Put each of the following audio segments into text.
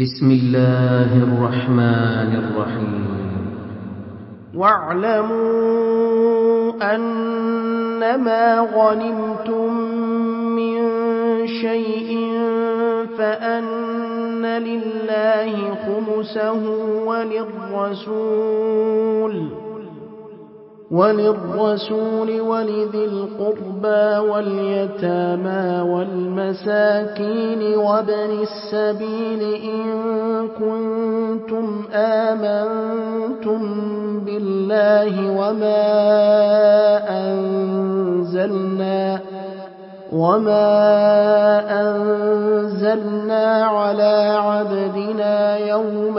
بسم الله الرحمن الرحيم. واعلموا أنما غنمتم من شيء فأن لله خمسه وللرسول. وللرسول ولذي القربى واليتامى والمساكين وابن السبيل إن كنتم آمنتم بالله وما أنزلنا وما أنزلنا على عبدنا يوم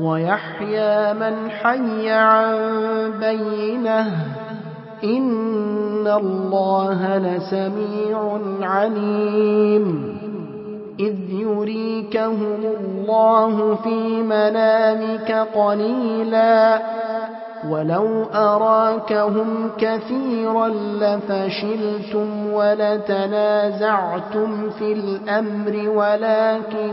ويحيى من حي عن بينة. إن الله لسميع عليم. إذ يريكهم الله في منامك قليلا. ولو أراكهم كثيرا لفشلتم ولتنازعتم في الأمر ولكن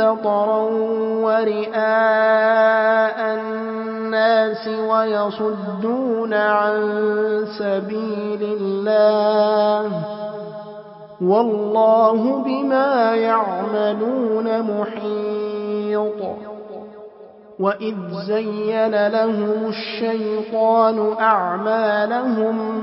بطرا ورئاء الناس ويصدون عن سبيل الله والله بما يعملون محيط وإذ زين لهم الشيطان أعمالهم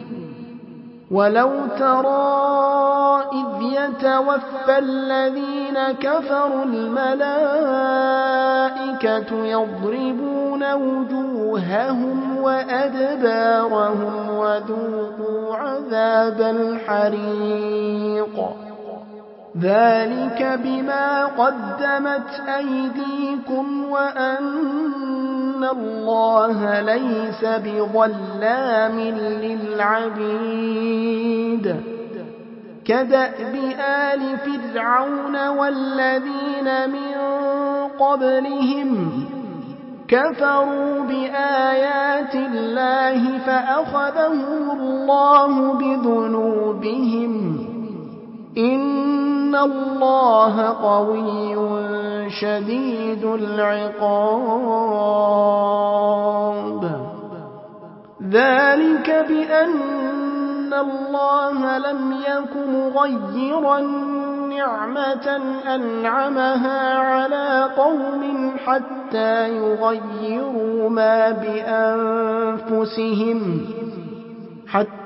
ولو ترى إذ يتوفى الذين كفروا الملائكة يضربون وجوههم وأدبارهم وذوقوا عذاب الحريق ذلك بما قدمت أيديكم وأن الله ليس بظلام للعبيد كدأب آل فرعون والذين من قبلهم كفروا بآيات الله فأخذهم الله بذنوبهم إن الله قوي شديد العقاب ذلك بأن الله لم يك مغيرا نعمة أنعمها على قوم حتى يغيروا ما بأنفسهم حتى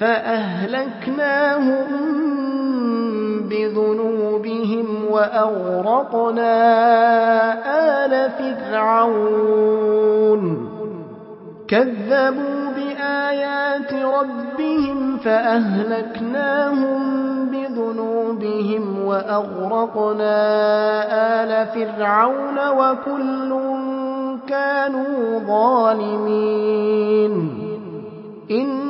فأهلكناهم بذنوبهم وأغرقنا آل فرعون. كذبوا بآيات ربهم فأهلكناهم بذنوبهم وأغرقنا آل فرعون وكل كانوا ظالمين. إن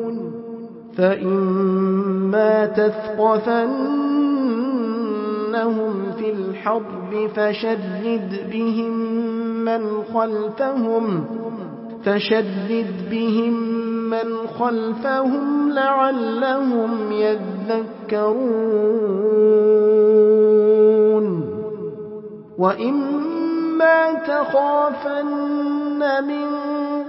فإما تثقفنهم في الحرب فشرد بهم من خلفهم فشرد بهم من خلفهم لعلهم يذكرون وإما تخافن من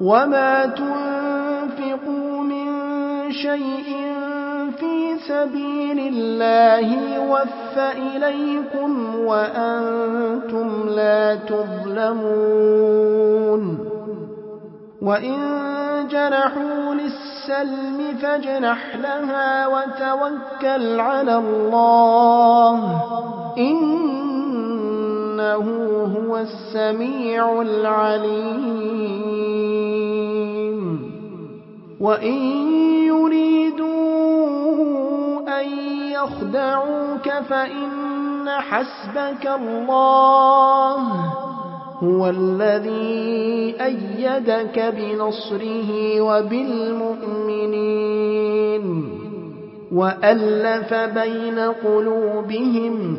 وما تنفقوا من شيء في سبيل الله يوفى إليكم وأنتم لا تظلمون وإن جنحوا للسلم فاجنح لها وتوكل على الله إنه هو السميع العليم وإن يريدوا أن يخدعوك فإن حسبك الله هو الذي أيدك بنصره وبالمؤمنين وألف بين قلوبهم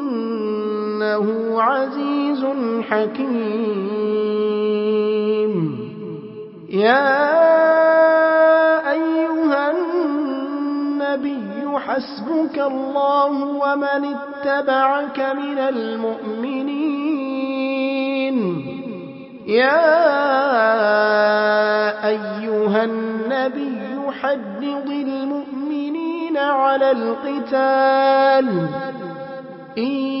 إنه عزيز حكيم. يا أيها النبي حسبك الله ومن اتبعك من المؤمنين. يا أيها النبي حدض المؤمنين على القتال. إن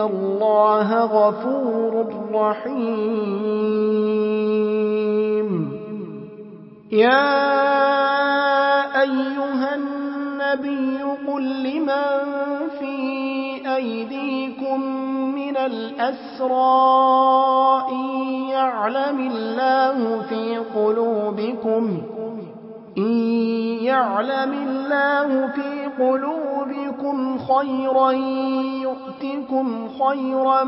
الله غفور رحيم. يا أيها النبي قل لمن في أيديكم من الأسرى إن يعلم الله في قلوبكم إن يعلم الله في قلوبكم خيرا يؤتكم خيرا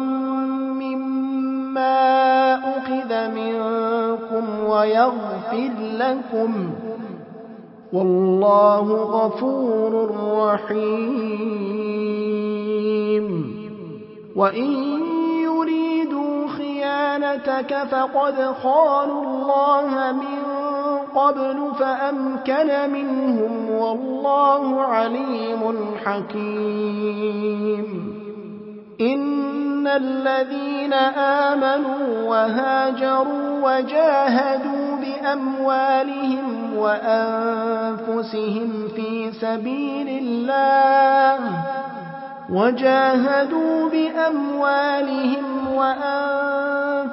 مما أخذ منكم ويغفر لكم. والله غفور رحيم. وإن خيانتك فقد خانوا الله من قبل فأمكن منهم والله عليم حكيم. إن الذين آمنوا وهاجروا وجاهدوا بأموالهم وأنفسهم في سبيل الله وجاهدوا بأموالهم وأنفسهم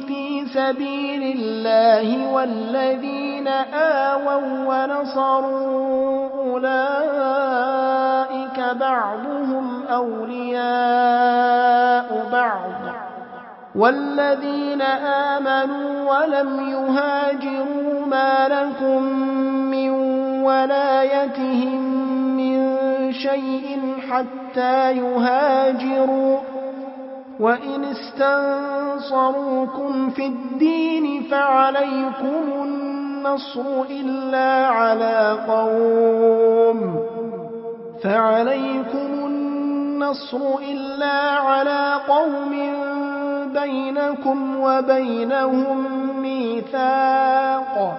في سبيل الله والذين آووا ونصروا أولئك بعضهم أولياء بعض والذين آمنوا ولم يهاجروا ما لكم من ولايتهم شيء حتى يهاجروا. وإن استنصروكم في الدين فعليكم النصر إلا على قوم. فعليكم النصر إلا على قوم بينكم وبينهم ميثاق.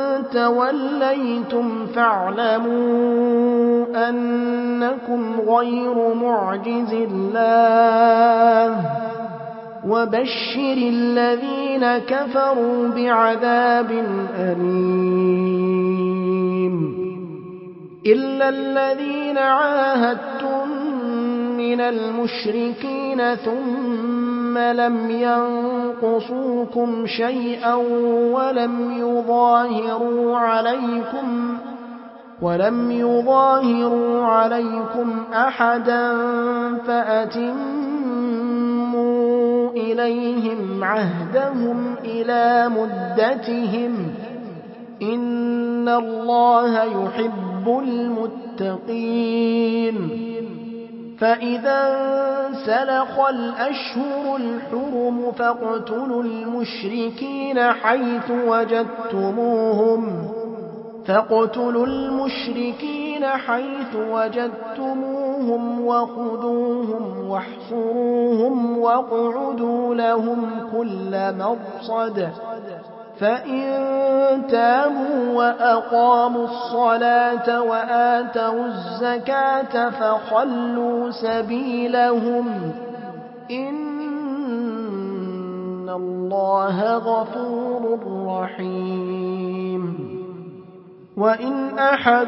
توليتم فاعلموا أنكم غير معجز الله وبشر الذين كفروا بعذاب أليم إلا الذين عاهدتم من المشركين ثم لم ينقصوكم شيئا ولم يظاهروا عليكم ولم يظاهروا عليكم أحدا فأتموا إليهم عهدهم إلى مدتهم إن الله يحب المتقين فإذا سلخ الأشهر الحرم فاقتلوا المشركين حيث وجدتموهم فاقتلوا المشركين حيث وجدتموهم وخذوهم واحصروهم واقعدوا لهم كل مرصد فإن تابوا وأقاموا الصلاة وآتوا الزكاة فخلوا سبيلهم إن الله غفور رحيم. وإن أحد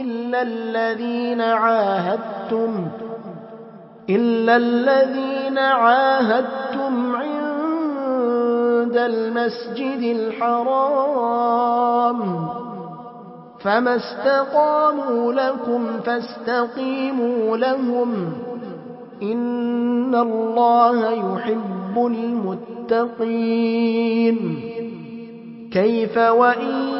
إلا الذين عاهدتم إلا الذين عاهدتم عند المسجد الحرام فما استقاموا لكم فاستقيموا لهم إن الله يحب المتقين. كيف وإن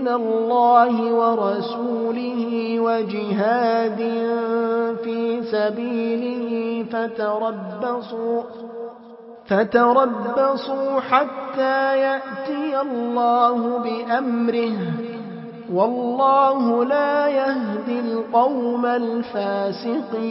من الله ورسوله وجهاد في سبيله فتربصوا فتربصوا حتى يأتي الله بأمره. والله لا يهدي القوم الفاسقين.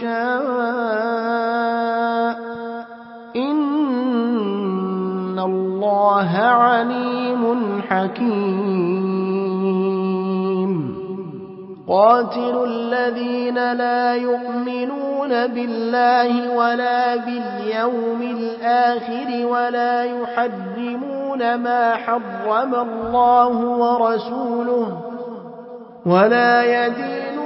شاء. إن الله عليم حكيم. قاتلوا الذين لا يؤمنون بالله ولا باليوم الآخر ولا يحرمون ما حرم الله ورسوله ولا يدينون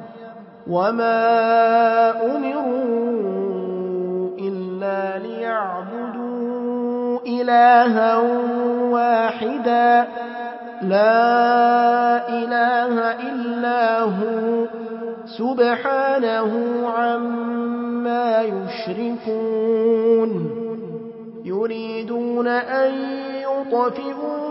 وما أمروا إلا ليعبدوا إلها واحدا لا إله إلا هو سبحانه عما يشركون يريدون أن يطفئوا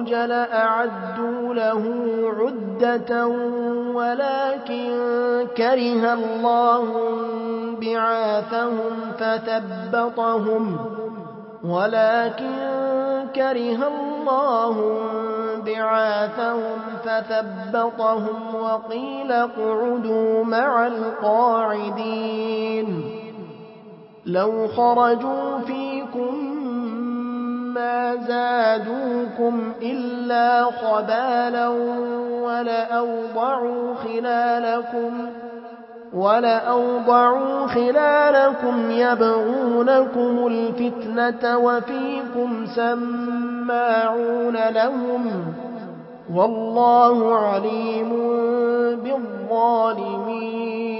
الخروج لأعدوا له عدة ولكن كره الله بعاثهم فثبطهم ولكن كره الله بعاثهم فثبطهم وقيل اقعدوا مع القاعدين لو خرجوا فيكم ما زادوكم إلا خبالا ولأوضعوا خلالكم ولأوضعوا خلالكم يبغونكم الفتنة وفيكم سماعون لهم والله عليم بالظالمين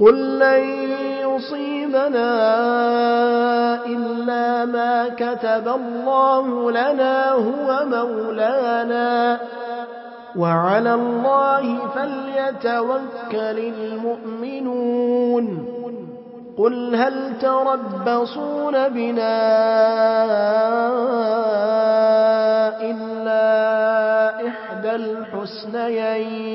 قل لن يصيبنا إلا ما كتب الله لنا هو مولانا وعلى الله فليتوكل المؤمنون قل هل تربصون بنا إلا إحدى الحسنيين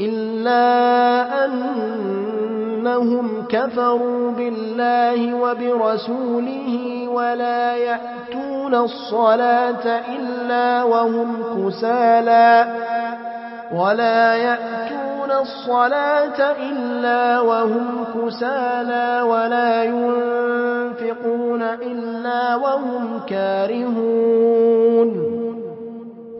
إلا أنهم كفروا بالله وبرسوله ولا يأتون الصلاة إلا وهم كسالى ولا يأتون الصلاة إلا وهم كسالى ولا ينفقون إلا وهم كارهون.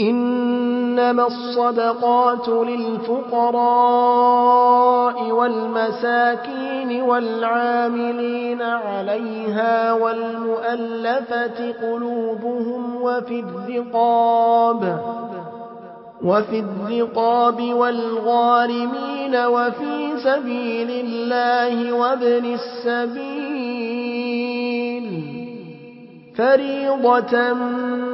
إنما الصدقات للفقراء والمساكين والعاملين عليها والمؤلفة قلوبهم وفي الرقاب وفي الرقاب والغارمين وفي سبيل الله وابن السبيل فريضة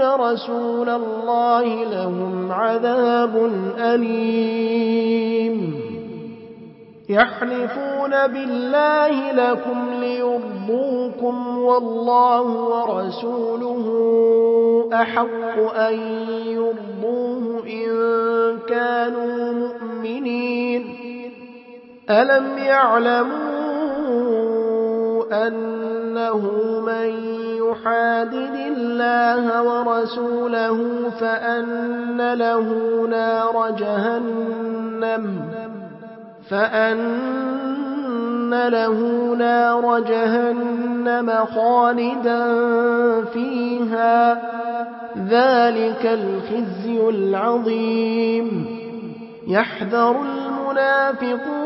رسول الله لهم عذاب أليم يحلفون بالله لكم ليرضوكم والله ورسوله أحق أن يرضوه إن كانوا مؤمنين ألم يعلموا أنه من يحادد الله ورسوله فأن له نار جهنم فأن له نار جهنم خالدا فيها. ذلك الخزي العظيم. يحذر المنافقون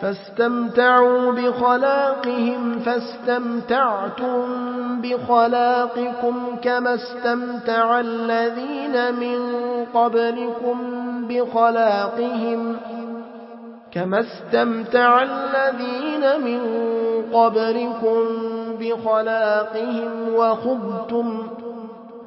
فاستمتعوا بخلاقهم فاستمتعتم بخلاقكم كما استمتع الذين من قبلكم بخلاقهم. كما استمتع الذين من قبلكم بخلاقهم وخبتم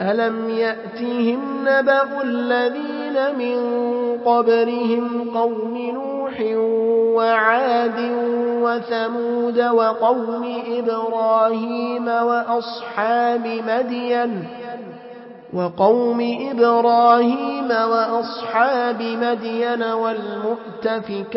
ألم يأتهم نبأ الذين من قبلهم قوم نوح وعاد وثمود وقوم إبراهيم وأصحاب مدين وقوم إبراهيم وأصحاب مدين والمؤتفكات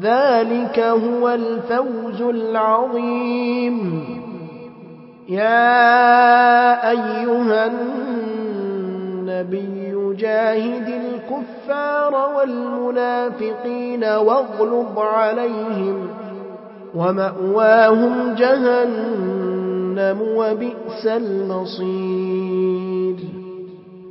ذلك هو الفوز العظيم. يا أيها النبي جاهد الكفار والمنافقين واغلظ عليهم ومأواهم جهنم وبئس المصير.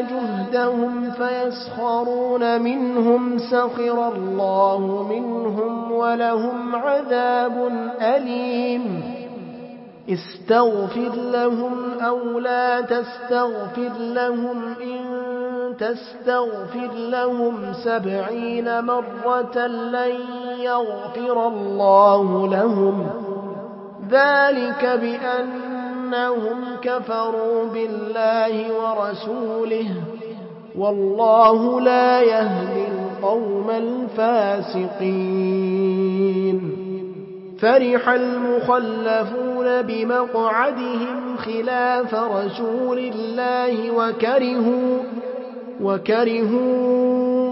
جهدهم فيسخرون منهم سخر الله منهم ولهم عذاب أليم. استغفر لهم أو لا تستغفر لهم إن تستغفر لهم سبعين مرة لن يغفر الله لهم. ذلك بأنهم كفروا بالله ورسوله والله لا يهدي القوم الفاسقين. فرح المخلفون بمقعدهم خلاف رسول الله وكرهوا وكرهوا